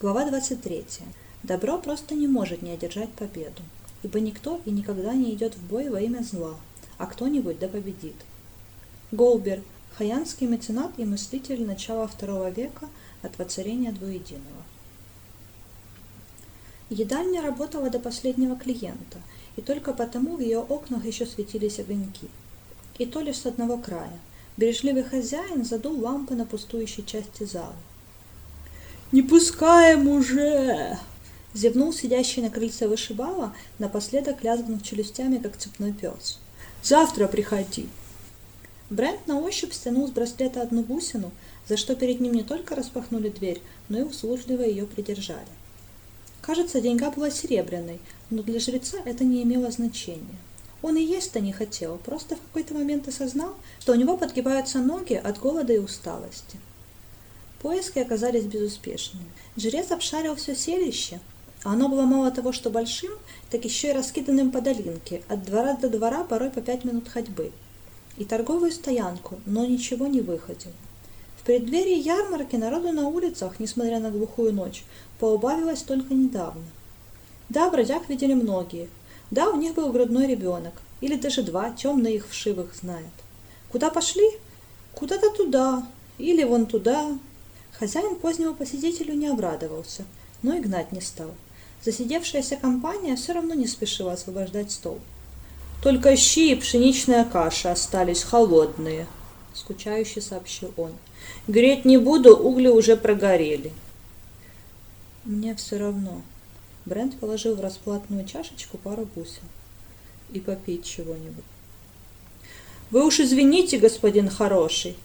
Глава 23. Добро просто не может не одержать победу, ибо никто и никогда не идет в бой во имя зла, а кто-нибудь да победит. Голбер, хаянский меценат и мыслитель начала II века от воцарения двуединого. Едальня работала до последнего клиента, и только потому в ее окнах еще светились огоньки. И то лишь с одного края. Бережливый хозяин задул лампы на пустующей части зала. «Не пускаем уже!» Зевнул сидящий на крыльце вышибала, напоследок лязгнув челюстями, как цепной пес. «Завтра приходи!» Брент на ощупь стянул с браслета одну бусину, за что перед ним не только распахнули дверь, но и услужливо ее придержали. Кажется, деньга была серебряной, но для жреца это не имело значения. Он и есть-то не хотел, просто в какой-то момент осознал, что у него подгибаются ноги от голода и усталости. Поиски оказались безуспешными. Жрец обшарил все селище, оно было мало того, что большим, так еще и раскиданным по долинке, от двора до двора порой по пять минут ходьбы. И торговую стоянку, но ничего не выходил преддверии ярмарки народу на улицах, несмотря на глухую ночь, поубавилось только недавно. Да, бродяг видели многие. Да, у них был грудной ребенок, или даже два, темно их вшивых знает. Куда пошли? Куда-то туда, или вон туда. Хозяин позднего посетителю не обрадовался, но и гнать не стал. Засидевшаяся компания все равно не спешила освобождать стол. «Только щи и пшеничная каша остались холодные», — скучающе сообщил он. Греть не буду, угли уже прогорели. Мне все равно. Брент положил в расплатную чашечку пару бусин. И попить чего-нибудь. Вы уж извините, господин хороший.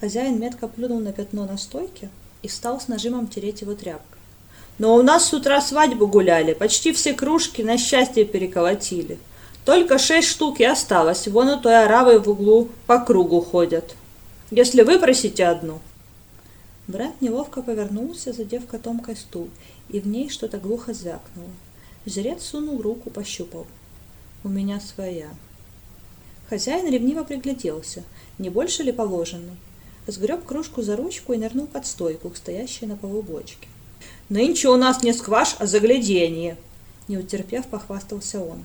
Хозяин метко плюнул на пятно на стойке и стал с нажимом тереть его тряпкой. Но у нас с утра свадьбу гуляли, почти все кружки на счастье переколотили. Только шесть штук и осталось, вон у той аравы в углу по кругу ходят. Если вы просите одну, Брат неловко повернулся, задев котомкой стул, и в ней что-то глухо звякнуло. Жрец сунул руку, пощупал. «У меня своя». Хозяин ревниво пригляделся, не больше ли положенный. Сгреб кружку за ручку и нырнул под стойку, к стоящей на полу бочке. «Нынче у нас не скваш, а загляденье!» Не утерпев, похвастался он.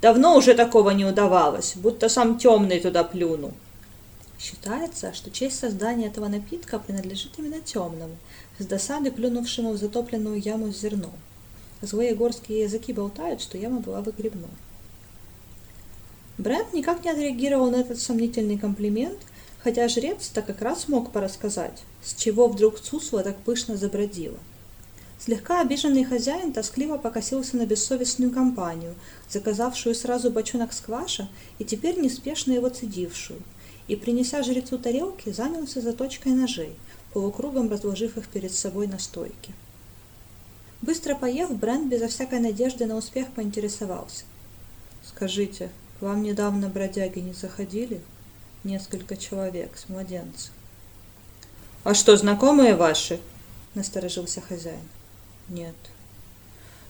«Давно уже такого не удавалось, будто сам темный туда плюнул». Считается, что честь создания этого напитка принадлежит именно темному, с досады плюнувшему в затопленную яму с зерном. Злые горские языки болтают, что яма была выгребной. Брент никак не отреагировал на этот сомнительный комплимент, хотя жрец-то как раз мог порассказать, с чего вдруг Цусла так пышно забродила. Слегка обиженный хозяин тоскливо покосился на бессовестную компанию, заказавшую сразу бочонок скваша и теперь неспешно его цедившую – и, принеся жрецу тарелки, занялся заточкой ножей, полукругом разложив их перед собой на стойке. Быстро поев, Брент безо всякой надежды на успех поинтересовался. «Скажите, к вам недавно бродяги не заходили? Несколько человек с младенцем». «А что, знакомые ваши?» — насторожился хозяин. «Нет».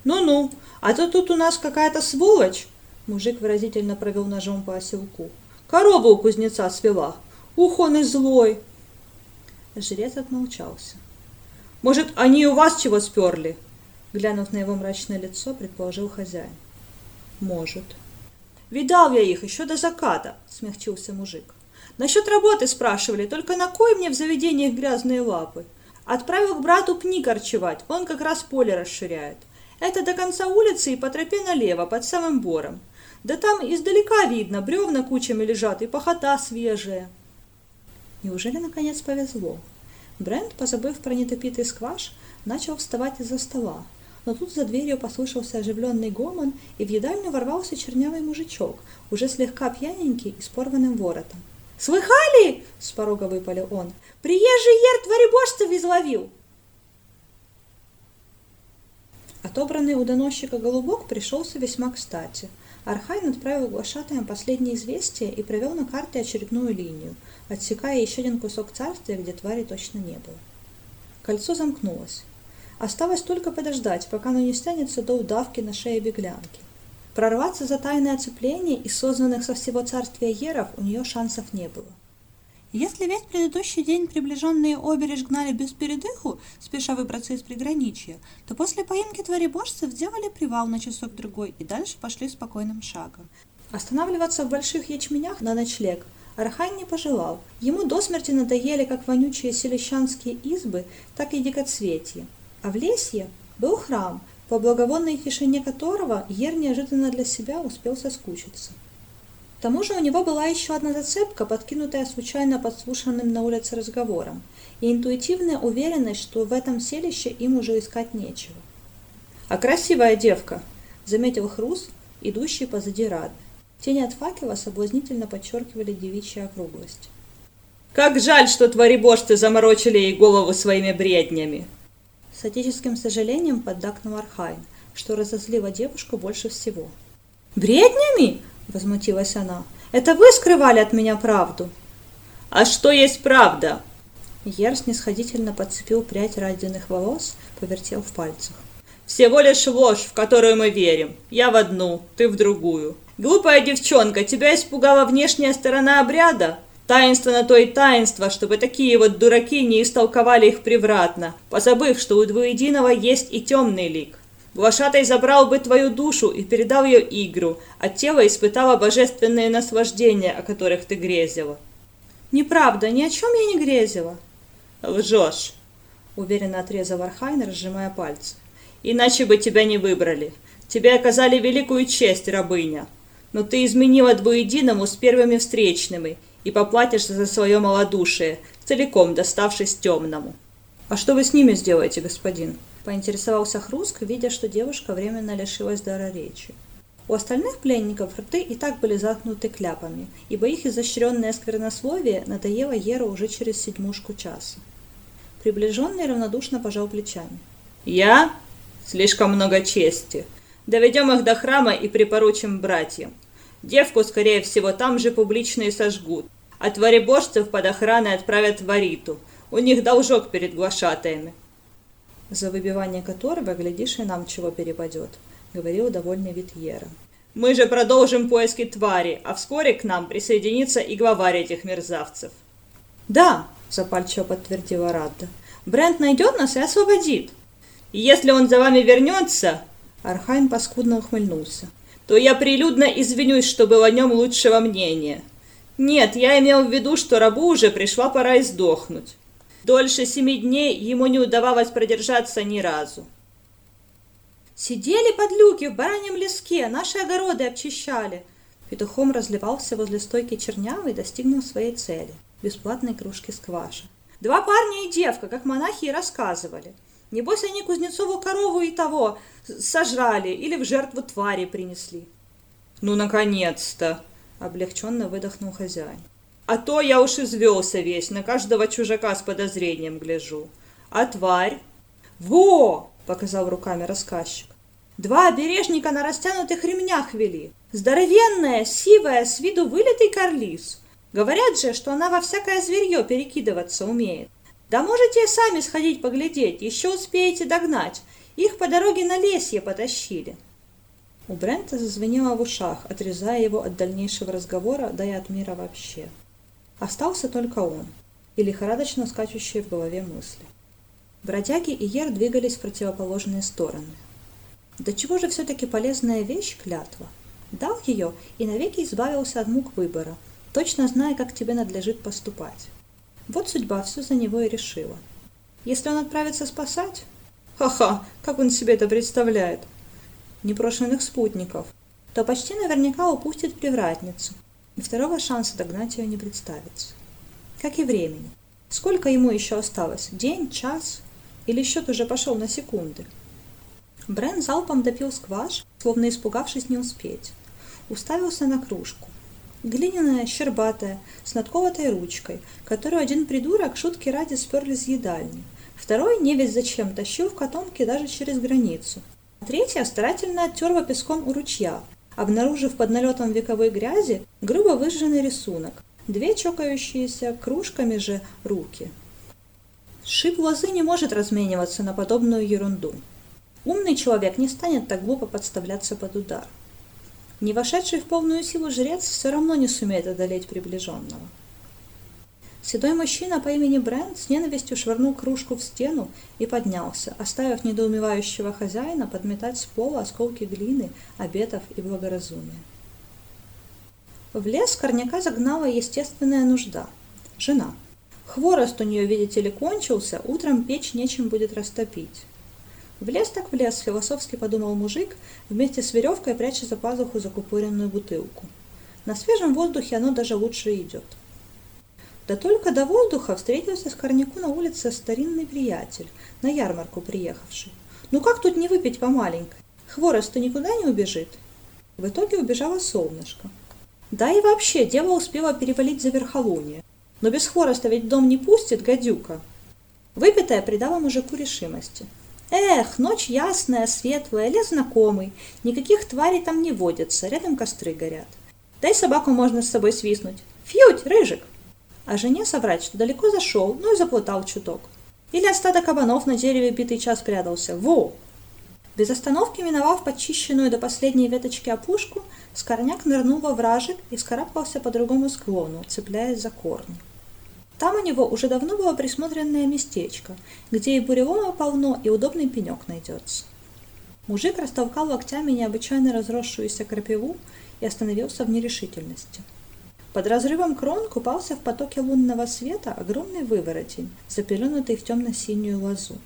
«Ну-ну, а то тут у нас какая-то сволочь!» Мужик выразительно провел ножом по оселку. Корову у кузнеца свела. Ух, он и злой. Жрец отмолчался. Может, они у вас чего сперли? Глянув на его мрачное лицо, предположил хозяин. Может. Видал я их еще до заката, смягчился мужик. Насчет работы спрашивали, только на кой мне в заведениях грязные лапы? Отправил к брату пни корчевать, он как раз поле расширяет. Это до конца улицы и по тропе налево, под самым бором. Да там издалека видно, бревна кучами лежат и похота свежая. Неужели наконец повезло? Брент, позабыв про недопитый скваш, начал вставать из-за стола. Но тут за дверью послышался оживленный гомон, и в едальню ворвался чернявый мужичок, уже слегка пьяненький и с порванным воротом. «Слыхали?» — с порога выпалил он. «Приезжий ер творебожцев изловил!» Отобранный у доносчика голубок пришелся весьма кстати — Архайн отправил глашатаям последнее известие и провел на карте очередную линию, отсекая еще один кусок царствия, где твари точно не было. Кольцо замкнулось. Осталось только подождать, пока оно не стянется до удавки на шее беглянки. Прорваться за тайное оцепление из созванных со всего царствия еров у нее шансов не было. Если весь предыдущий день приближенные обереж гнали без передыху, спеша выбраться из приграничья, то после поимки творебожцев сделали привал на часок-другой и дальше пошли спокойным шагом. Останавливаться в больших ячменях на ночлег Архай не пожелал. Ему до смерти надоели как вонючие селищанские избы, так и дикоцветье. А в лесье был храм, по благовонной тишине которого Ер неожиданно для себя успел соскучиться. К тому же у него была еще одна зацепка, подкинутая случайно подслушанным на улице разговором, и интуитивная уверенность, что в этом селище им уже искать нечего. «А красивая девка!» — заметил Хрус, идущий позади Рады. Тени от факела соблазнительно подчеркивали девичью округлость. «Как жаль, что творебожцы заморочили ей голову своими бреднями!» С отеческим сожалением поддакнул Архайн, что разозлило девушку больше всего. «Бреднями?» – возмутилась она. «Это вы скрывали от меня правду?» «А что есть правда?» Ер снисходительно подцепил прядь радиных волос, повертел в пальцах. «Всего лишь ложь, в которую мы верим. Я в одну, ты в другую. Глупая девчонка, тебя испугала внешняя сторона обряда? Таинство на то и таинство, чтобы такие вот дураки не истолковали их превратно, позабыв, что у двуединого есть и темный лик. Глашатай забрал бы твою душу и передал ее игру, а тело испытало божественные наслаждения, о которых ты грезила. Неправда, ни о чем я не грезила. Лжешь, уверенно отрезал Архайн, разжимая пальцы. Иначе бы тебя не выбрали. Тебе оказали великую честь, рабыня. Но ты изменила двуединому с первыми встречными и поплатишься за свое малодушие, целиком доставшись темному. «А что вы с ними сделаете, господин?» – поинтересовался Хруск, видя, что девушка временно лишилась дара речи. У остальных пленников рты и так были заткнуты кляпами, ибо их изощренное сквернословие надоело Еру уже через седьмушку часа. Приближенный равнодушно пожал плечами. «Я? Слишком много чести. Доведем их до храма и припоручим братьям. Девку, скорее всего, там же публично и сожгут. А творебожцев под охраной отправят в Ариту. У них должок перед глашатаями. За выбивание которого, глядишь, и нам чего перепадет, говорил довольный Витьера. Мы же продолжим поиски твари, а вскоре к нам присоединится и главарь этих мерзавцев. Да, запальчиво подтвердила Радда. Брент найдет нас и освободит. Если он за вами вернется... Архайн паскудно ухмыльнулся. То я прилюдно извинюсь, что был о нем лучшего мнения. Нет, я имел в виду, что рабу уже пришла пора издохнуть. Дольше семи дней ему не удавалось продержаться ни разу. Сидели под люки в бараньем леске, наши огороды обчищали. Петухом разливался возле стойки чернявый, достигнул своей цели – бесплатной кружки скваша. Два парня и девка, как монахи и рассказывали. Небось, они Кузнецову корову и того сожрали или в жертву твари принесли. Ну, наконец-то! Облегченно выдохнул хозяин. А то я уж извелся весь, на каждого чужака с подозрением гляжу. А тварь? Во! Показал руками рассказчик. Два обережника на растянутых ремнях вели. Здоровенная, сивая, с виду вылитый карлис. Говорят же, что она во всякое зверье перекидываться умеет. Да можете сами сходить поглядеть, еще успеете догнать. Их по дороге на лесье потащили. У Брента зазвенело в ушах, отрезая его от дальнейшего разговора, да и от мира вообще. Остался только он и лихорадочно скачущие в голове мысли. Бродяги и Ер двигались в противоположные стороны. До чего же все-таки полезная вещь клятва? Дал ее и навеки избавился от мук выбора, точно зная, как тебе надлежит поступать. Вот судьба все за него и решила. Если он отправится спасать... Ха-ха, как он себе это представляет? Непрошенных спутников. То почти наверняка упустит привратницу, и второго шанса догнать ее не представится. Как и времени. Сколько ему еще осталось? День, час? Или счет уже пошел на секунды? Брен залпом допил скваж, словно испугавшись не успеть. Уставился на кружку. Глиняная, щербатая, с надковатой ручкой, которую один придурок шутки ради спер из едальни. Второй не весь зачем тащил в котомке даже через границу. Третья старательно оттерла песком у ручья, обнаружив под налетом вековой грязи грубо выжженный рисунок, две чокающиеся кружками же руки. Шип лозы не может размениваться на подобную ерунду. Умный человек не станет так глупо подставляться под удар. Не вошедший в полную силу жрец все равно не сумеет одолеть приближенного. Седой мужчина по имени Брент с ненавистью швырнул кружку в стену и поднялся, оставив недоумевающего хозяина подметать с пола осколки глины, обетов и благоразумия. В лес корняка загнала естественная нужда – жена. Хворост у нее, видите ли, кончился, утром печь нечем будет растопить. В лес так в лес, философски подумал мужик, вместе с веревкой пряча за пазуху закупоренную бутылку. На свежем воздухе оно даже лучше идет – да только до воздуха встретился с Корняку на улице старинный приятель, на ярмарку приехавший. Ну как тут не выпить по маленькой? Хворост-то никуда не убежит. В итоге убежало солнышко. Да и вообще, дева успела перевалить за верхолуние. Но без хвороста ведь дом не пустит, гадюка. Выпитая придала мужику решимости. Эх, ночь ясная, светлая, лес знакомый. Никаких тварей там не водится, рядом костры горят. Дай собаку можно с собой свистнуть. Фьють, рыжик! А жене соврать, что далеко зашел, ну и заплутал чуток. Или от стада кабанов на дереве битый час прятался. Во! Без остановки миновав почищенную до последней веточки опушку, Скорняк нырнул во вражек и скарабкался по другому склону, цепляясь за корни. Там у него уже давно было присмотренное местечко, где и бурелома полно, и удобный пенек найдется. Мужик растолкал локтями необычайно разросшуюся крапиву и остановился в нерешительности – под разрывом крон купался в потоке лунного света огромный выворотень, запеленутый в темно-синюю лозу.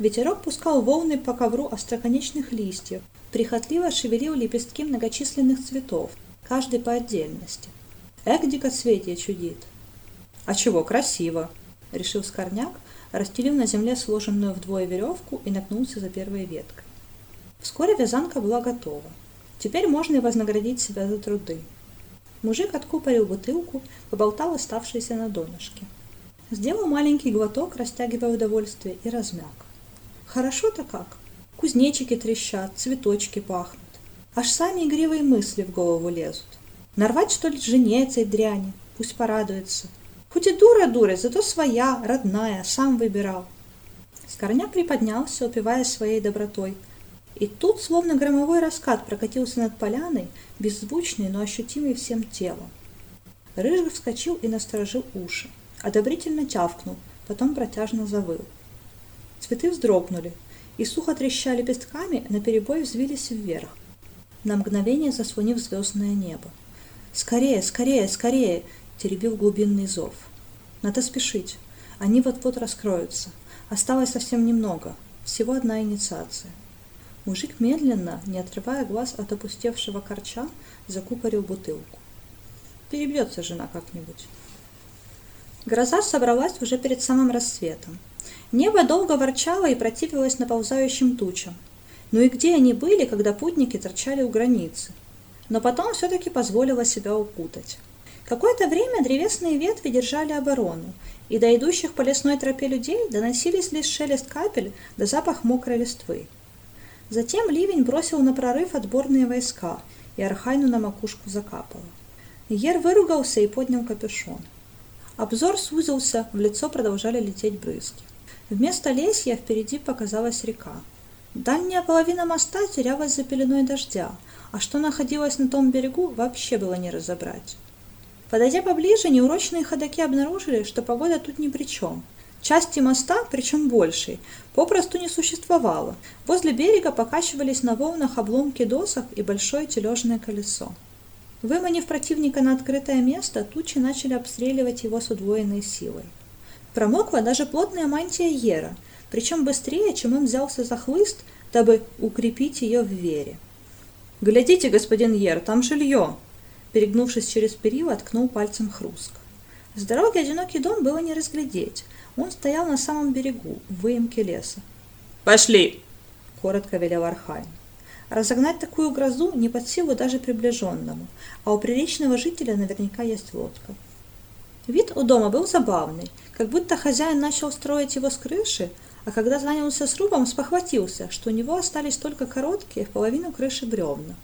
Ветерок пускал волны по ковру остроконечных листьев, прихотливо шевелил лепестки многочисленных цветов, каждый по отдельности. Эх, дикоцветие чудит! А чего, красиво! Решил Скорняк, расстелил на земле сложенную вдвое веревку и нагнулся за первой веткой. Вскоре вязанка была готова. Теперь можно и вознаградить себя за труды. Мужик откупорил бутылку, поболтал оставшиеся на донышке. Сделал маленький глоток, растягивая удовольствие, и размяк. Хорошо-то как. Кузнечики трещат, цветочки пахнут. Аж сами игривые мысли в голову лезут. Нарвать, что ли, жене этой дряни? Пусть порадуется. Хоть и дура дура, зато своя, родная, сам выбирал. Скорняк приподнялся, упиваясь своей добротой – и тут, словно громовой раскат, прокатился над поляной, беззвучный, но ощутимый всем телом. Рыжик вскочил и насторожил уши, одобрительно тявкнул, потом протяжно завыл. Цветы вздрогнули, и сухо трещали лепестками, наперебой взвились вверх, на мгновение заслонив звездное небо. «Скорее, скорее, скорее!» — теребил глубинный зов. «Надо спешить. Они вот-вот раскроются. Осталось совсем немного. Всего одна инициация». Мужик медленно, не отрывая глаз от опустевшего корча, закупорил бутылку. Перебьется жена как-нибудь. Гроза собралась уже перед самым рассветом. Небо долго ворчало и противилось наползающим тучам. Ну и где они были, когда путники торчали у границы? Но потом все-таки позволила себя укутать. Какое-то время древесные ветви держали оборону, и до идущих по лесной тропе людей доносились лишь шелест капель да запах мокрой листвы. Затем ливень бросил на прорыв отборные войска, и Архайну на макушку закапало. Ер выругался и поднял капюшон. Обзор сузился, в лицо продолжали лететь брызги. Вместо лесья впереди показалась река. Дальняя половина моста терялась за пеленой дождя, а что находилось на том берегу, вообще было не разобрать. Подойдя поближе, неурочные ходаки обнаружили, что погода тут ни при чем – Части моста, причем большей, попросту не существовало. Возле берега покачивались на волнах обломки досок и большое тележное колесо. Выманив противника на открытое место, тучи начали обстреливать его с удвоенной силой. Промокла даже плотная мантия Ера, причем быстрее, чем он взялся за хлыст, дабы укрепить ее в вере. «Глядите, господин Ер, там жилье!» Перегнувшись через перила, ткнул пальцем Хруск. С дороги одинокий дом было не разглядеть, он стоял на самом берегу, в выемке леса. «Пошли!» – коротко велел Архайн. Разогнать такую грозу не под силу даже приближенному, а у приличного жителя наверняка есть лодка. Вид у дома был забавный, как будто хозяин начал строить его с крыши, а когда занялся срубом, спохватился, что у него остались только короткие в половину крыши бревна.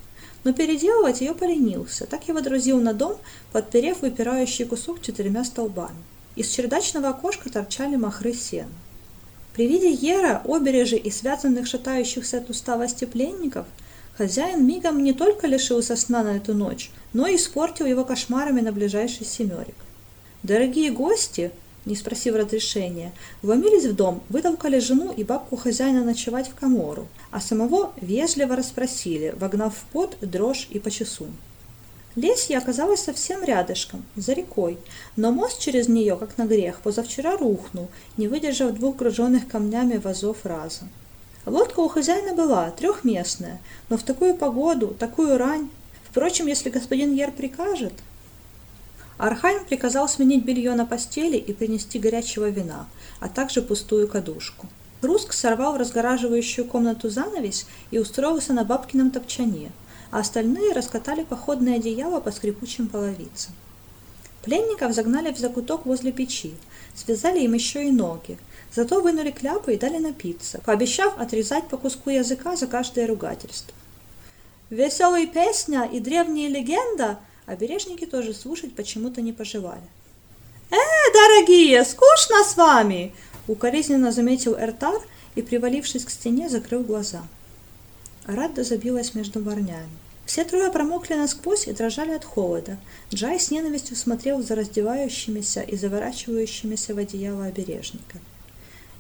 Но переделывать ее поленился, так и водрузил на дом, подперев выпирающий кусок четырьмя столбами. Из чердачного окошка торчали махры сена. При виде Ера, обережи и связанных шатающихся от усталости пленников, хозяин мигом не только лишился сна на эту ночь, но и испортил его кошмарами на ближайший семерик. Дорогие гости, не спросив разрешения, вломились в дом, вытолкали жену и бабку хозяина ночевать в комору, а самого вежливо расспросили, вогнав в пот дрожь и почесун. Лесья оказалась совсем рядышком, за рекой, но мост через нее, как на грех, позавчера рухнул, не выдержав двух груженных камнями вазов раза. Лодка у хозяина была, трехместная, но в такую погоду, такую рань. Впрочем, если господин Ер прикажет... Архайм приказал сменить белье на постели и принести горячего вина, а также пустую кадушку. Руск сорвал разгораживающую комнату занавесь и устроился на бабкином топчане, а остальные раскатали походное одеяло по скрипучим половицам. Пленников загнали в закуток возле печи, связали им еще и ноги, зато вынули кляпы и дали напиться, пообещав отрезать по куску языка за каждое ругательство. Веселая песня и древняя легенда Обережники тоже слушать почему-то не пожелали. «Э, дорогие, скучно с вами!» Укоризненно заметил Эртар и, привалившись к стене, закрыл глаза. Радда забилась между ворнями. Все трое промокли насквозь и дрожали от холода. Джай с ненавистью смотрел за раздевающимися и заворачивающимися в одеяло обережника.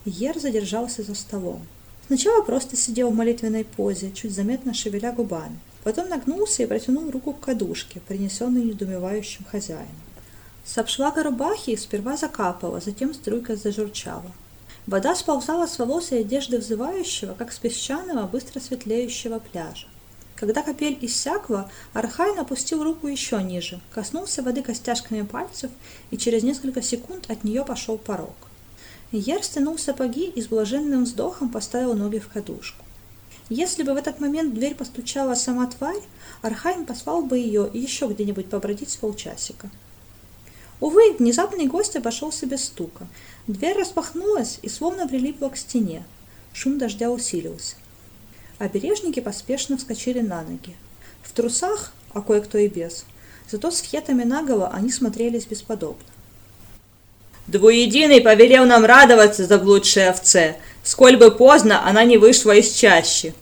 Ер задержался за столом. Сначала просто сидел в молитвенной позе, чуть заметно шевеля губами. Потом нагнулся и протянул руку к кадушке, принесенной недумевающим хозяином. С обшлага рубахи сперва закапала, затем струйка зажурчала. Вода сползала с волос и одежды взывающего, как с песчаного, быстро светлеющего пляжа. Когда капель иссякла, Архайн опустил руку еще ниже, коснулся воды костяшками пальцев, и через несколько секунд от нее пошел парок. Ер стянул сапоги и с блаженным вздохом поставил ноги в кадушку. Если бы в этот момент в дверь постучала сама тварь, Архайм послал бы ее еще где-нибудь побродить с полчасика. Увы, внезапный гость обошелся без стука. Дверь распахнулась и словно прилипла к стене. Шум дождя усилился. Обережники поспешно вскочили на ноги. В трусах, а кое-кто и без, зато с хетами наголо они смотрелись бесподобно. Двуединый повелел нам радоваться заблудшей овце, сколь бы поздно она не вышла из чащи.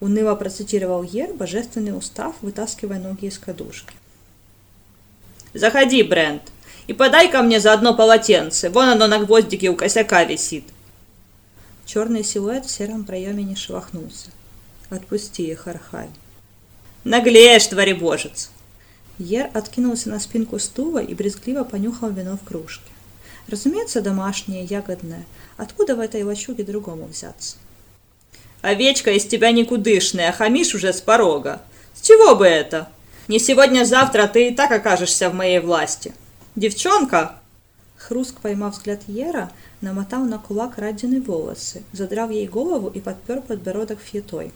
Уныло процитировал Ер божественный устав, вытаскивая ноги из кадушки. Заходи, Брент, и подай ко мне заодно полотенце, вон оно на гвоздике у косяка висит. Черный силуэт в сером проеме не шелохнулся. Отпусти их, Архай. Наглеешь, творебожец. Ер откинулся на спинку стула и брезгливо понюхал вино в кружке. Разумеется, домашнее, ягодное. Откуда в этой лачуге другому взяться? Овечка из тебя никудышная, хамишь уже с порога. С чего бы это? Не сегодня-завтра ты и так окажешься в моей власти. Девчонка!» Хруск, поймав взгляд Ера, намотал на кулак Радины волосы, задрав ей голову и подпер подбородок фьетой.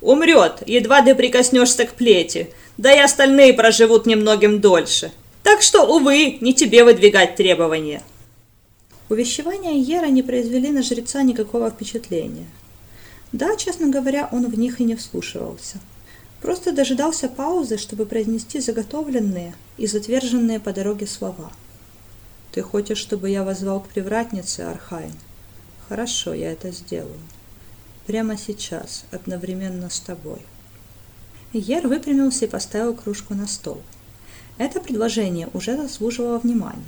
«Умрет, едва ты прикоснешься к плети, да и остальные проживут немногим дольше. Так что, увы, не тебе выдвигать требования. Увещевания Ера не произвели на жреца никакого впечатления. Да, честно говоря, он в них и не вслушивался. Просто дожидался паузы, чтобы произнести заготовленные и затверженные по дороге слова. «Ты хочешь, чтобы я возвал к привратнице, Архайн? Хорошо, я это сделаю. Прямо сейчас, одновременно с тобой». Ер выпрямился и поставил кружку на стол – это предложение уже заслуживало внимания.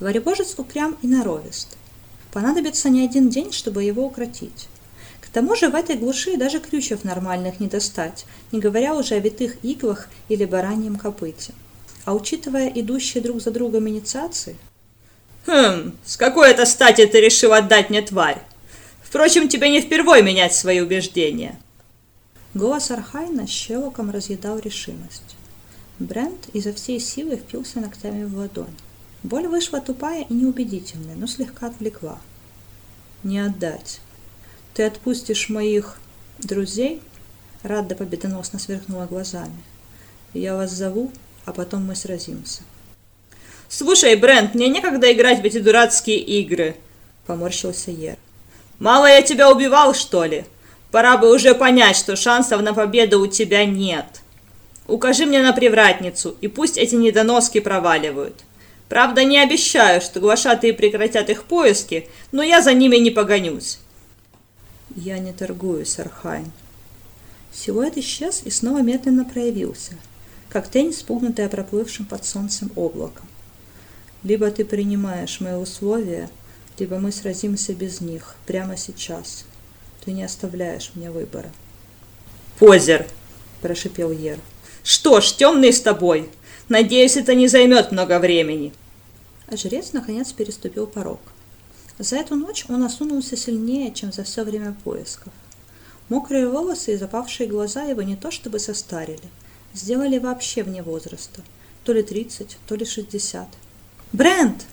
Творебожец упрям и норовист. Понадобится не один день, чтобы его укротить. К тому же в этой глуши даже крючев нормальных не достать, не говоря уже о витых иглах или бараньем копыте. А учитывая идущие друг за другом инициации... Хм, с какой это стати ты решил отдать мне тварь? Впрочем, тебе не впервой менять свои убеждения. Голос Архайна щелоком разъедал решимость. Брент изо всей силы впился ногтями в ладонь. Боль вышла тупая и неубедительная, но слегка отвлекла. «Не отдать. Ты отпустишь моих друзей?» Радда победоносно сверкнула глазами. «Я взываю, а потом мы сразимся». «Слушай, Брент, мне некогда играть в эти дурацкие игры», — поморщился Ер. «Мало я тебя убивал, что ли? Пора бы уже понять, что шансов на победу у тебя нет». Укажи мне на привратницу, и пусть эти недоноски проваливают. Правда, не обещаю, что глашатые прекратят их поиски, но я за ними не погонюсь. Я не торгуюсь, Архайн. Силуэт исчез и снова медленно проявился, как тень, спугнутая проплывшим под солнцем облаком. Либо ты принимаешь мои условия, либо мы сразимся без них прямо сейчас. Ты не оставляешь мне выбора. «Позер!» – прошипел Ер. «Что ж, темный с тобой! Надеюсь, это не займет много времени!» Жрец наконец переступил порог. За эту ночь он осунулся сильнее, чем за все время поисков. Мокрые волосы и запавшие глаза его не то чтобы состарили, сделали вообще вне возраста. То ли тридцать, то ли шестьдесят. «Брент!»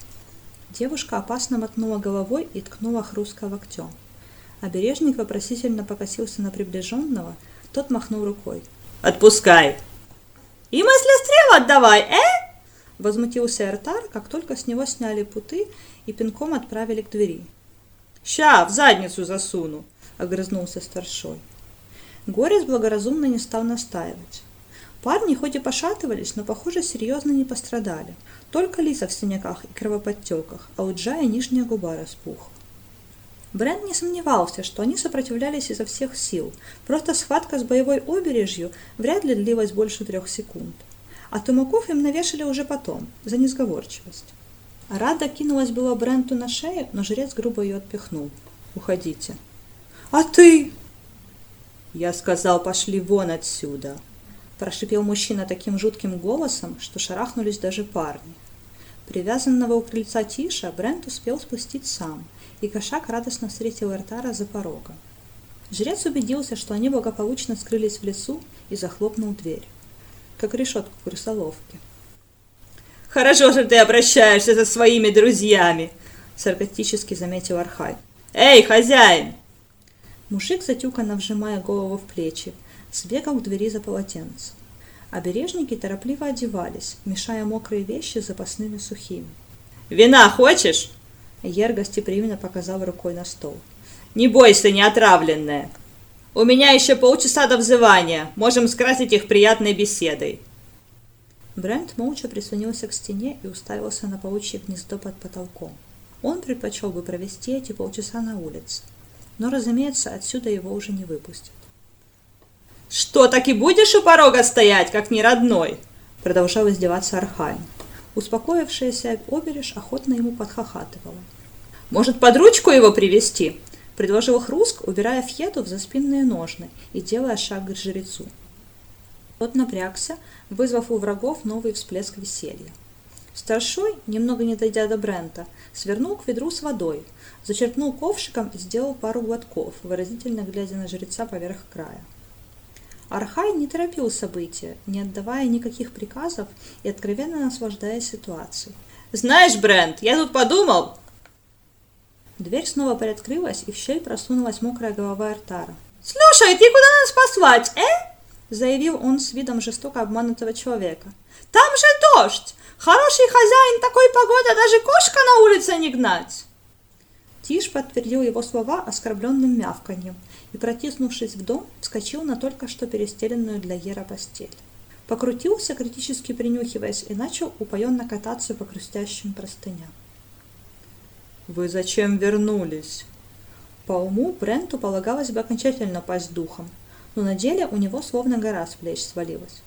Девушка опасно мотнула головой и ткнула хрустко локтем. Обережник вопросительно покосился на приближенного, тот махнул рукой. «Отпускай!» «И мысли стрел отдавай, э?» Возмутился Эртар, как только с него сняли путы и пинком отправили к двери. «Ща, в задницу засуну!» — огрызнулся старшой. Горец благоразумно не стал настаивать. Парни хоть и пошатывались, но, похоже, серьезно не пострадали. Только лица в синяках и кровоподтеках, а у Джая нижняя губа распухла. Брент не сомневался, что они сопротивлялись изо всех сил, просто схватка с боевой обережью вряд ли длилась больше трех секунд. А тумаков им навешали уже потом, за несговорчивость. Рада кинулась было Бренту на шею, но жрец грубо ее отпихнул. «Уходите». «А ты?» «Я сказал, пошли вон отсюда», прошипел мужчина таким жутким голосом, что шарахнулись даже парни. Привязанного у крыльца Тиша Брент успел спустить сам, и кошак радостно встретил Эртара за порогом. Жрец убедился, что они благополучно скрылись в лесу и захлопнул дверь, как решетку в крысоловке. «Хорошо, что ты обращаешься со своими друзьями!» — саркастически заметил Архай. «Эй, хозяин!» Мужик, затюканно вжимая голову в плечи, сбегал к двери за полотенцем. Обережники торопливо одевались, мешая мокрые вещи запасными сухими. «Вина хочешь?» Ер гостеприимно показал рукой на стол. «Не бойся, не отравленная. У меня еще полчаса до взывания. Можем скрасить их приятной беседой». Брент молча прислонился к стене и уставился на паучье гнездо под потолком. Он предпочел бы провести эти полчаса на улице. Но, разумеется, отсюда его уже не выпустят. «Что, так и будешь у порога стоять, как не родной?» Продолжал издеваться Архайн. Успокоившаяся обережь охотно ему подхохатывала. «Может, под ручку его привести? Предложил Хруск, убирая Фьету в заспинные ножны и делая шаг к жрецу. Тот напрягся, вызвав у врагов новый всплеск веселья. Старшой, немного не дойдя до Брента, свернул к ведру с водой, зачерпнул ковшиком и сделал пару глотков, выразительно глядя на жреца поверх края. Архай не торопил события, не отдавая никаких приказов и откровенно наслаждаясь ситуацией. «Знаешь, Брент, я тут подумал...» Дверь снова приоткрылась, и в щель просунулась мокрая голова Эртара. «Слушай, ты куда нас послать, э?» Заявил он с видом жестоко обманутого человека. «Там же дождь! Хороший хозяин такой погоды даже кошка на улице не гнать!» Тиш подтвердил его слова оскорбленным мявканьем и, протиснувшись в дом, вскочил на только что перестеленную для Ера постель. Покрутился, критически принюхиваясь, и начал упоенно кататься по хрустящим простыням. «Вы зачем вернулись?» По уму Бренту полагалось бы окончательно пасть духом, но на деле у него словно гора с плеч свалилась.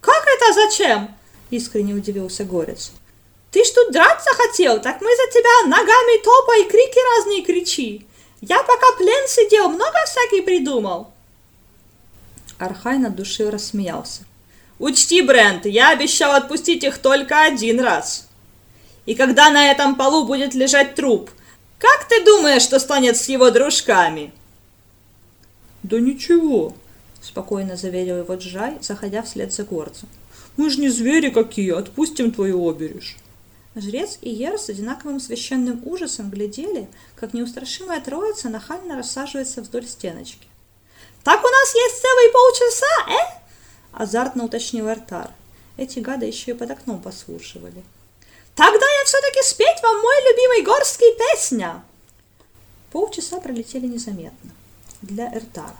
«Как это зачем?» – искренне удивился Горец. «Ты ж тут драться хотел, так мы за тебя ногами топай, крики разные кричи!» Я пока плен сидел, много всяких придумал. Архай над душой рассмеялся. Учти, Брент, я обещал отпустить их только один раз. И когда на этом полу будет лежать труп, как ты думаешь, что станет с его дружками? Да ничего, спокойно заверил его Джай, заходя вслед за горцем. Мы же не звери какие, отпустим твою обережь. Жрец и Ер с одинаковым священным ужасом глядели, как неустрашимая троица нахально рассаживается вдоль стеночки. «Так у нас есть целые полчаса, э?» – азартно уточнил Эртар. Эти гады еще и под окном послушивали. «Тогда я все-таки спеть вам мой любимый горский песня!» Полчаса пролетели незаметно. Для Эртара.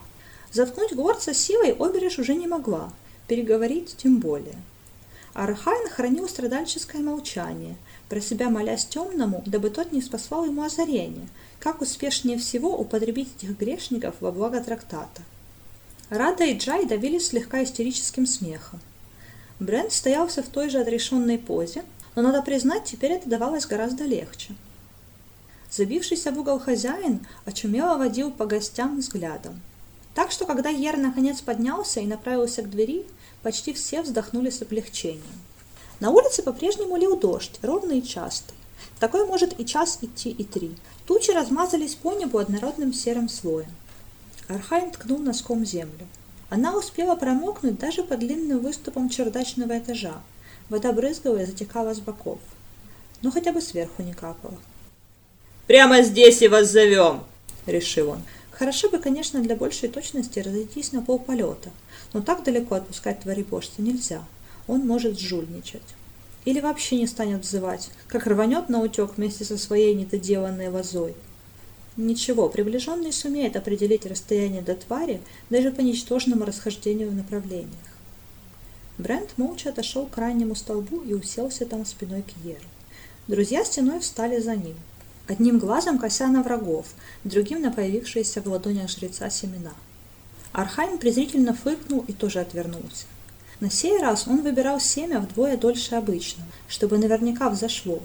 Заткнуть горца силой обережь уже не могла, переговорить тем более. Архайн хранил страдальческое молчание, про себя молясь темному, дабы тот ниспослал ему озарение, как успешнее всего употребить этих грешников во благо трактата. Рада и Джай давились слегка истерическим смехом. Брент стоялся в той же отрешенной позе, но, надо признать, теперь это давалось гораздо легче. Забившийся в угол хозяин очумело водил по гостям взглядом. Так что, когда Ер наконец поднялся и направился к двери, почти все вздохнули с облегчением. На улице по-прежнему лил дождь, ровно и часто. Такой может и час идти, и три. Тучи размазались по небу однородным серым слоем. Архайн ткнул носком землю. Она успела промокнуть даже под длинным выступом чердачного этажа. Вода брызгала и затекала с боков. Но хотя бы сверху не капала. «Прямо здесь и воззовем!» — решил он. Хорошо бы, конечно, для большей точности разойтись на полполёта, но так далеко отпускать творебожца нельзя. Он может жульничать. Или вообще не станет взывать, как рванет на утек вместе со своей недоделанной лозой. Ничего, приближенный сумеет определить расстояние до твари даже по ничтожному расхождению в направлениях. Брент молча отошел к крайнему столбу и уселся там спиной к Еру. Друзья стеной встали за ним, одним глазом кося на врагов, другим на появившиеся в ладонях жреца семена. Архайм презрительно фыркнул и тоже отвернулся. На сей раз он выбирал семя вдвое дольше обычного, чтобы наверняка взошло.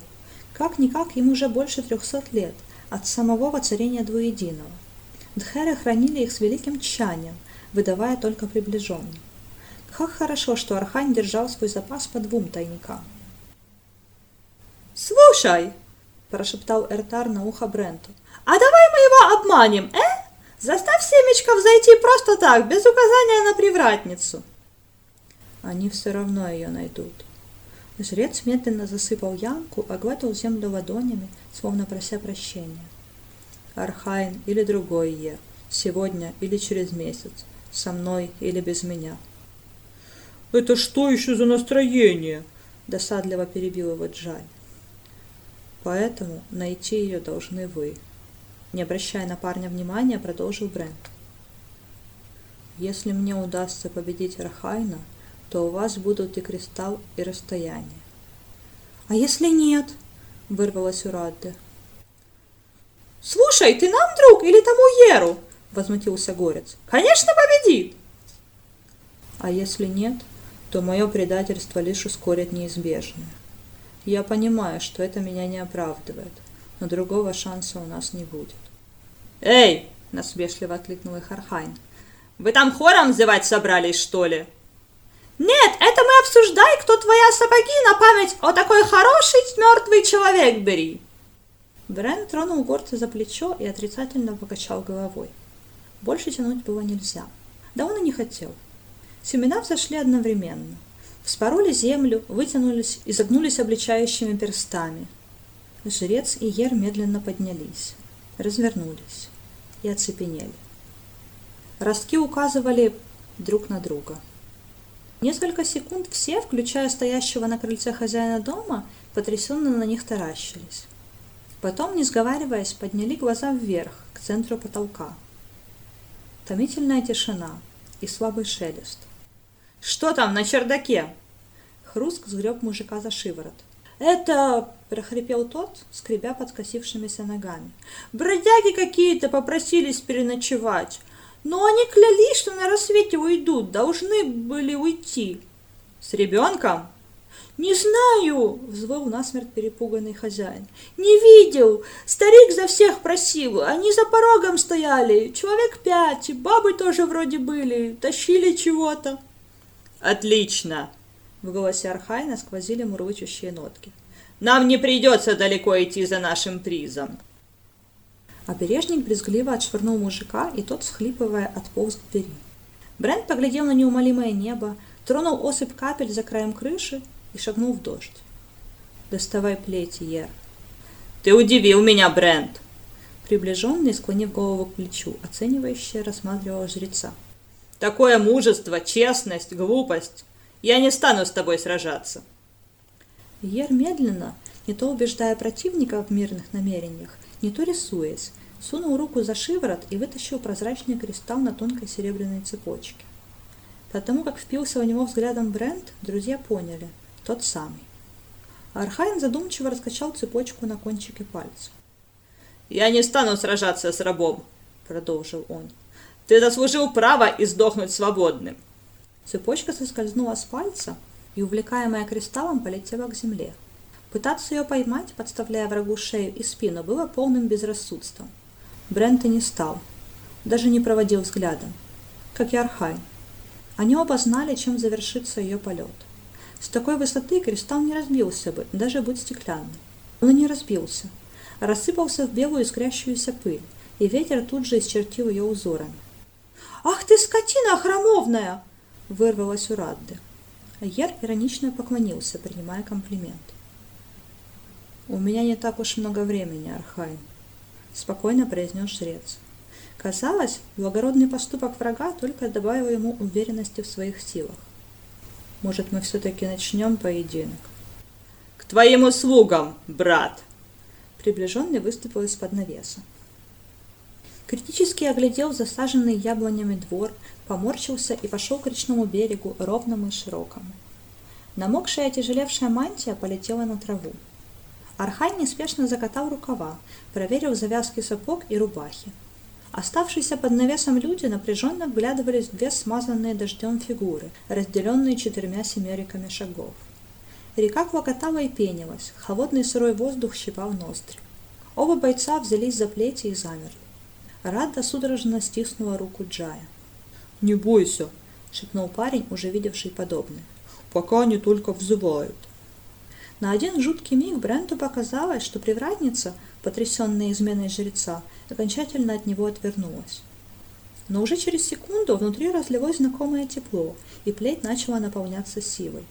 Как-никак ему уже больше трехсот лет, от самого воцарения двуединого. Дхеры хранили их с великим тщанием, выдавая только приближенным. Как хорошо, что Архань держал свой запас по двум тайникам. «Слушай!» – прошептал Эртар на ухо Бренту. «А давай мы его обманем, э? Заставь светлячков взойти просто так, без указания на привратницу!» Они все равно ее найдут. Жрец медленно засыпал ямку, огладил землю ладонями, словно прося прощения. Архайн или другой Ер, сегодня или через месяц, со мной или без меня. «Это что еще за настроение?» – досадливо перебил его Джай. «Поэтому найти ее должны вы», – не обращая на парня внимания, продолжил Брент. «Если мне удастся победить Архайна, – то у вас будут и кристалл, и расстояние. — А если нет? — вырвалась у Радды. — Слушай, ты нам друг или тому Еру? — возмутился Горец. — Конечно, победит! — А если нет, то мое предательство лишь ускорит неизбежное. Я понимаю, что это меня не оправдывает, но другого шанса у нас не будет. «Эй!» – насмешливо окликнул их Архайн. «Вы там хором взывать собрались, что ли?» «Нет, это мы обсуждай, кто твоя сапоги на память о такой хороший мертвый человек бери!» Брен тронул горца за плечо и отрицательно покачал головой. Больше тянуть было нельзя. Да он и не хотел. Семена взошли одновременно. Вспороли землю, вытянулись и загнулись обличающими перстами. Жрец и Ер медленно поднялись, развернулись и оцепенели. Ростки указывали друг на друга – Несколько секунд все, включая стоящего на крыльце хозяина дома, потрясенно на них таращились. Потом, не сговариваясь, подняли глаза вверх, к центру потолка. Томительная тишина и слабый шелест. «Что там на чердаке?» Хруск сгреб мужика за шиворот. «Это...» — прохрипел тот, скребя подкосившимися ногами. «Бродяги какие-то попросились переночевать. Но они клялись, что на рассвете уйдут, должны были уйти. С ребенком? «Не знаю!» — взвыл насмерть перепуганный хозяин. «Не видел! Старик за всех просил! Они за порогом стояли! Человек пять, и бабы тоже вроде были, тащили чего-то!» «Отлично!» — в голосе Архайна сквозили мурлычущие нотки. «Нам не придется далеко идти за нашим призом!» Обережник брезгливо отшвырнул мужика, и тот, всхлипывая, отполз к двери. Брент поглядел на неумолимое небо, тронул осыпь капель за краем крыши и шагнул в дождь. «Доставай плети, Ер». «Ты удивил меня, Брент!» Приближенный, склонив голову к плечу, оценивающе рассматривал жреца. «Такое мужество, честность, глупость! Я не стану с тобой сражаться!» Ер медленно, не то убеждая противника в мирных намерениях, не то рисуясь, сунул руку за шиворот и вытащил прозрачный кристалл на тонкой серебряной цепочке. По тому, как впился в него взглядом Брент, друзья поняли – тот самый. Архайн задумчиво раскачал цепочку на кончике пальца. «Я не стану сражаться с рабом», – продолжил он. «Ты заслужил право и сдохнуть свободным». Цепочка соскользнула с пальца и, увлекаемая кристаллом, полетела к земле. Пытаться ее поймать, подставляя врагу шею и спину, было полным безрассудством. Брент и не стал, даже не проводил взглядом, как и Архай. Они оба знали, чем завершится ее полет. С такой высоты кристалл не разбился бы, даже будь стеклянным. Он и не разбился, рассыпался в белую искрящуюся пыль, и ветер тут же исчертил ее узорами. «Ах ты, скотина хромовная!» — вырвалась у Радды. Ер иронично поклонился, принимая комплимент. «У меня не так уж много времени, Архай», — спокойно произнес жрец. Казалось, благородный поступок врага только добавил ему уверенности в своих силах. «Может, мы все-таки начнем поединок?» «К твоим услугам, брат!» Приближенный выступил из-под навеса. Критически оглядел засаженный яблонями двор, поморщился и пошел к речному берегу, ровному и широкому. Намокшая тяжелевшая мантия полетела на траву. Архай неспешно закатал рукава, проверил завязки сапог и рубахи. Оставшиеся под навесом люди напряженно вглядывались в две смазанные дождем фигуры, разделенные четырьмя семериками шагов. Река клокотала и пенилась, холодный сырой воздух щипал ноздри. Оба бойца взялись за плети и замерли. Рада судорожно стиснула руку Джая. «Не бойся», — шепнул парень, уже видевший подобное. «Пока они только взывают». На один жуткий миг Бренту показалось, что привратница, потрясенная изменой жреца, окончательно от него отвернулась. Но уже через секунду внутри разлилось знакомое тепло, и плеть начала наполняться силой.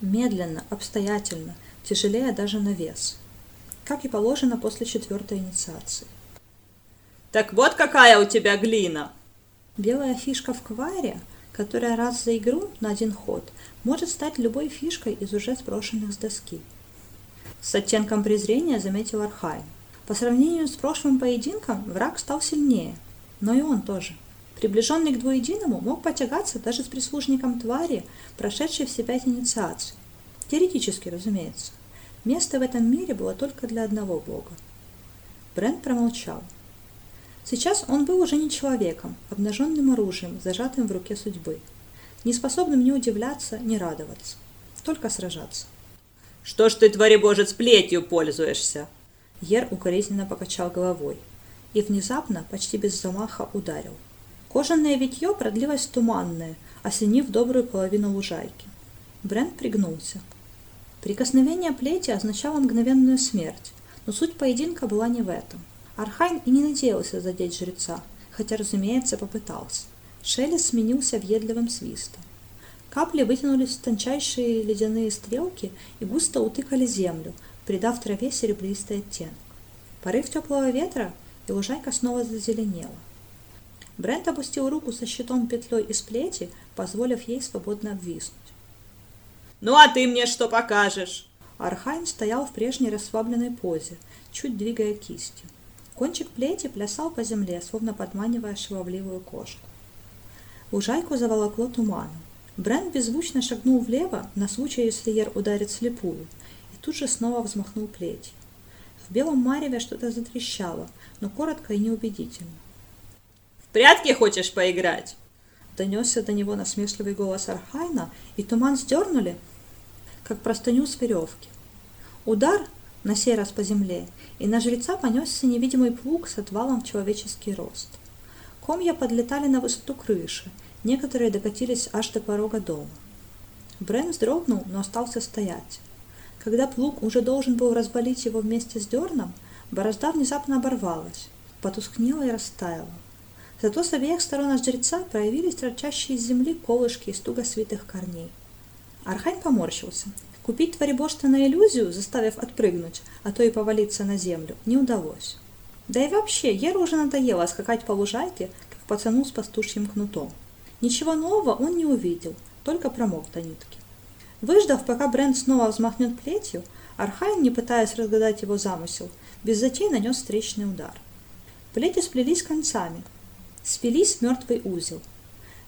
Медленно, обстоятельно, тяжелее даже на вес. Как и положено после четвертой инициации. «Так вот какая у тебя глина!» Белая фишка в кваре которая раз за игру на один ход может стать любой фишкой из уже сброшенных с доски. С оттенком презрения заметил Архай. По сравнению с прошлым поединком враг стал сильнее, но и он тоже. Приближенный к двуединому мог потягаться даже с прислужником твари, прошедшей все пять инициаций. Теоретически, разумеется. Место в этом мире было только для одного бога. Брент промолчал. Сейчас он был уже не человеком, обнаженным оружием, зажатым в руке судьбы, не способным ни удивляться, ни радоваться, только сражаться. «Что ж ты, творебожец, плетью пользуешься?» Ер укоризненно покачал головой и внезапно, почти без замаха, ударил. Кожаное витье продлилось туманным, осенив добрую половину лужайки. Брент пригнулся. Прикосновение плети означало мгновенную смерть, но суть поединка была не в этом. Архайн и не надеялся задеть жреца, хотя, разумеется, попытался. Шелест сменился въедливым свистом. Капли вытянулись в тончайшие ледяные стрелки и густо утыкали землю, придав траве серебристый оттенок. Порыв теплого ветра, и лужайка снова зазеленела. Брент опустил руку со щитом петлей из плети, позволив ей свободно обвиснуть. «Ну а ты мне что покажешь?» Архайн стоял в прежней расслабленной позе, чуть двигая кистью. Кончик плети плясал по земле, словно подманивая шаловливую кошку. Лужайку заволокло туманом. Брент беззвучно шагнул влево, на случай, если Ер ударит вслепую, и тут же снова взмахнул плетью. В белом мареве что-то затрещало, но коротко и неубедительно. «В прятки хочешь поиграть?» Донесся до него насмешливый голос Архайна, и туман сдернули, как простыню с веревки. Удар, на сей раз по земле, и на жреца понесся невидимый плуг с отвалом в человеческий рост. Комья подлетали на высоту крыши, некоторые докатились аж до порога дома. Брен вздрогнул, но остался стоять. Когда плуг уже должен был разболить его вместе с дерном, борозда внезапно оборвалась, потускнела и растаяла. Зато с обеих сторон от жреца проявились торчащие из земли колышки из туго свитых корней. Архань поморщился, Купить твореборство на иллюзию, заставив отпрыгнуть, а то и повалиться на землю, не удалось. Да и вообще, Еру уже надоело скакать по лужайке, как пацану с пастушьим кнутом. Ничего нового он не увидел, только промок до нитки. Выждав, пока Брент снова взмахнет плетью, Архайн, не пытаясь разгадать его замысел, без затей нанес встречный удар. Плети сплелись концами, сбились в мертвый узел.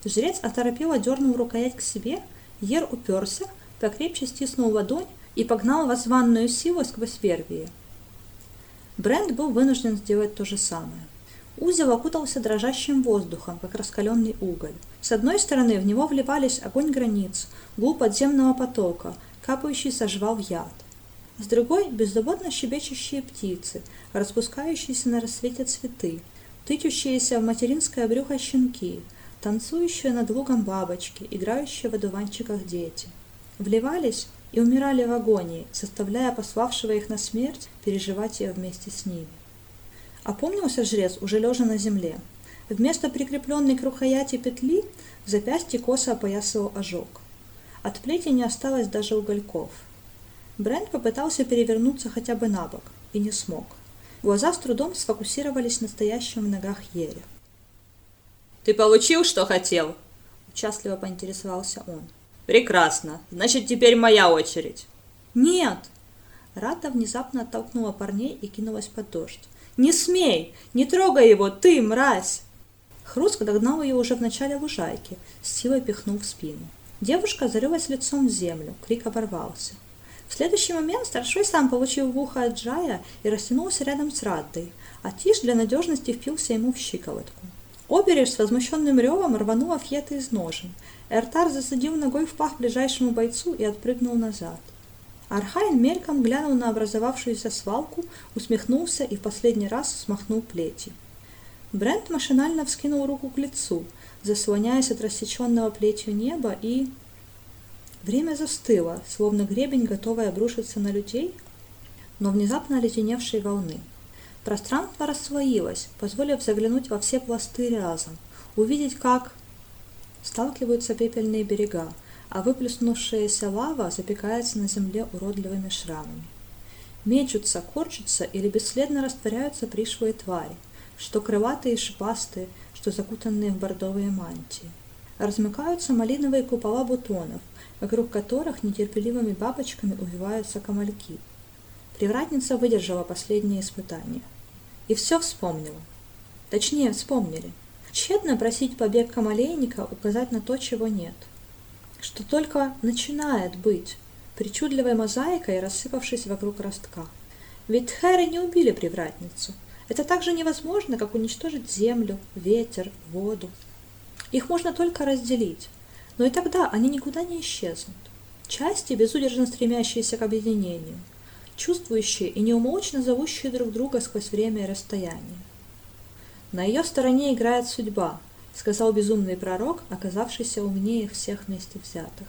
Жрец оторопело дернул рукоять к себе, Ер уперся, покрепче стиснул ладонь и погнал воззванную силу сквозь вервии. Брент был вынужден сделать то же самое. Узел окутался дрожащим воздухом, как раскаленный уголь. С одной стороны в него вливались огонь границ, гул подземного потока, капающий сожвал яд. с другой – беззаботно щебечущие птицы, распускающиеся на рассвете цветы, тычущиеся в материнское брюхо щенки, танцующие над лугом бабочки, играющие в одуванчиках дети. Вливались и умирали в агонии, заставляя пославшего их на смерть переживать ее вместе с ними. Опомнился жрец, уже лежа на земле. Вместо прикрепленной к рукояти петли в запястье косо опоясывал ожог. От плети не осталось даже угольков. Брент попытался перевернуться хотя бы на бок и не смог. Глаза с трудом сфокусировались на стоящем в ногах Ере. «Ты получил, что хотел?» – участливо поинтересовался он. «Прекрасно. Значит, теперь моя очередь». «Нет!» Рата внезапно оттолкнула парней и кинулась под дождь. «Не смей! Не трогай его! Ты, мразь!» Хруск догнал ее уже в начале лужайки, с силой пихнул в спину. Девушка зарылась лицом в землю, крик оборвался. В следующий момент старшой сам получил в ухо от Джая и растянулся рядом с Раддой, а Тиш для надежности впился ему в щиколотку. Обережь с возмущенным ревом рванула фьеты из ножен. Эртар засадил ногой в пах ближайшему бойцу и отпрыгнул назад. Архайн мельком глянул на образовавшуюся свалку, усмехнулся и в последний раз смахнул плети. Брент машинально вскинул руку к лицу, заслоняясь от рассеченного плетью неба, и... Время застыло, словно гребень, готовый обрушиться на людей, но внезапно оледеневшей волны. Пространство расслоилось, позволив заглянуть во все пласты разом, увидеть, как сталкиваются пепельные берега, а выплеснувшаяся лава запекается на земле уродливыми шрамами. Мечутся, корчатся или бесследно растворяются пришлые твари, что крылатые и шипастые, что закутанные в бордовые мантии. Размыкаются малиновые купола бутонов, вокруг которых нетерпеливыми бабочками увиваются камальки. Привратница выдержала последнее испытание. И все вспомнила. Точнее, вспомнили. Тщетно просить побег камалейника указать на то, чего нет – что только начинает быть причудливой мозаикой, рассыпавшись вокруг ростка. Ведь Тхеры не убили привратницу. Это так же невозможно, как уничтожить землю, ветер, воду. Их можно только разделить, но и тогда они никуда не исчезнут. Части, безудержно стремящиеся к объединению, чувствующие и неумолчно зовущие друг друга сквозь время и расстояние. На ее стороне играет судьба, сказал безумный пророк, оказавшийся умнее всех вместе взятых.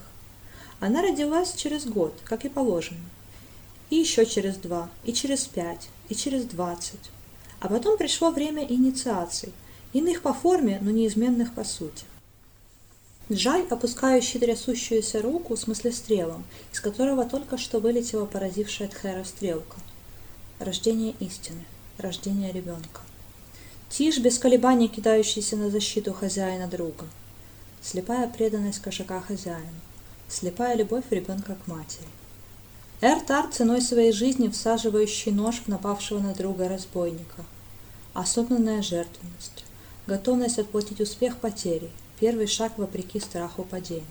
Она родилась через год, как и положено. И еще через два, и через пять, и через двадцать. А потом пришло время инициаций, иных по форме, но неизменных по сути. Джай, опускающий трясущуюся руку с мыслестрелом, из которого только что вылетела поразившая Тхера стрелка. Рождение истины, рождение ребенка. Тишь без колебаний кидающийся на защиту хозяина друга. Слепая преданность кошака хозяину. Слепая любовь ребенка к матери. Эртар ценой своей жизни всаживающий нож в напавшего на друга разбойника. Осознанная жертвенность. Готовность отплатить успех потери. Первый шаг вопреки страху падения.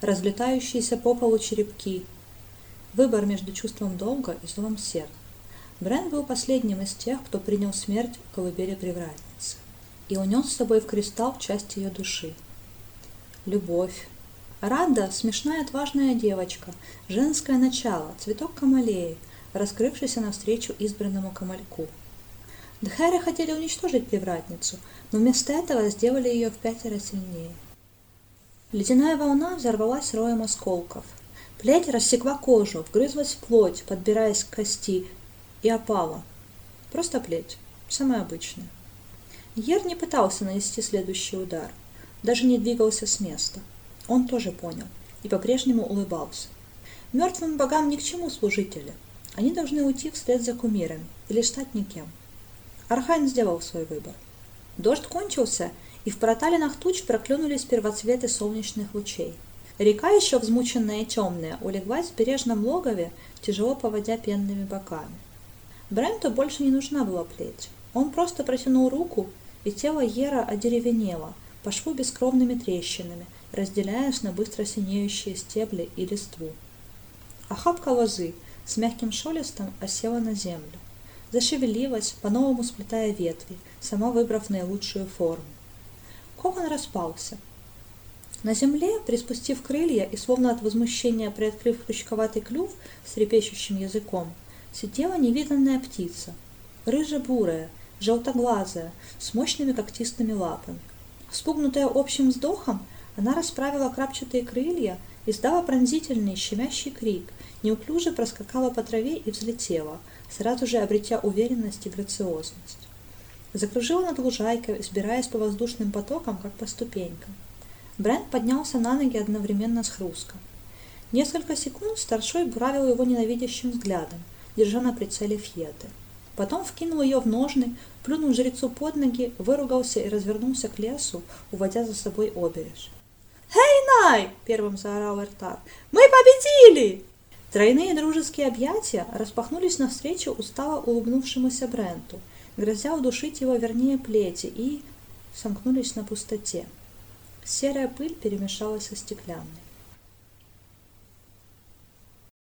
Разлетающиеся по полу черепки. Выбор между чувством долга и злом сердца Брен был последним из тех, кто принял смерть в колыбели привратницы и унес с собой в кристалл часть ее души. Любовь. Рада – смешная отважная девочка, женское начало, цветок камалеи, раскрывшийся навстречу избранному камальку. Дхайры хотели уничтожить привратницу, но вместо этого сделали ее в пятеро сильнее. Ледяная волна взорвалась роем осколков. Плеть рассекла кожу, вгрызлась в плоть, подбираясь к кости, и опала. Просто плеть, самая обычная. Ер не пытался нанести следующий удар, даже не двигался с места. Он тоже понял и по-прежнему улыбался. Мертвым богам ни к чему служители. Они должны уйти вслед за кумирами или стать никем. Архайн сделал свой выбор. Дождь кончился, и в проталинах туч проклюнулись первоцветы солнечных лучей. Река, еще взмученная и темная, улеглась в бережном логове, тяжело поводя пенными боками. Бренту больше не нужна была плеть. Он просто протянул руку, и тело Ера одеревенело, по шву бескровными трещинами, разделяясь на быстро синеющие стебли и листву. Охапка лозы с мягким шелестом осела на землю. Зашевелилась, по-новому сплетая ветви, сама выбрав наилучшую форму. Кокон распался. На земле, приспустив крылья и словно от возмущения приоткрыв крючковатый клюв с трепещущим языком, сидела невиданная птица, рыже-бурая, желтоглазая, с мощными когтистыми лапами. Спугнутая общим вздохом, она расправила крапчатые крылья, издала пронзительный, щемящий крик, неуклюже проскакала по траве и взлетела, сразу же обретя уверенность и грациозность. Закружила над лужайкой, взбираясь по воздушным потокам, как по ступенькам. Брент поднялся на ноги одновременно с хруском. Несколько секунд старшой буравил его ненавидящим взглядом, держа на прицеле фьеты. Потом вкинул ее в ножны, плюнул жрецу под ноги, выругался и развернулся к лесу, уводя за собой обережь. «Эй, Най!» – первым заорал Эртар. «Мы победили!» Тройные дружеские объятия распахнулись навстречу устало улыбнувшемуся Бренту, грозя удушить его вернее плети, и сомкнулись на пустоте. Серая пыль перемешалась со стеклянной.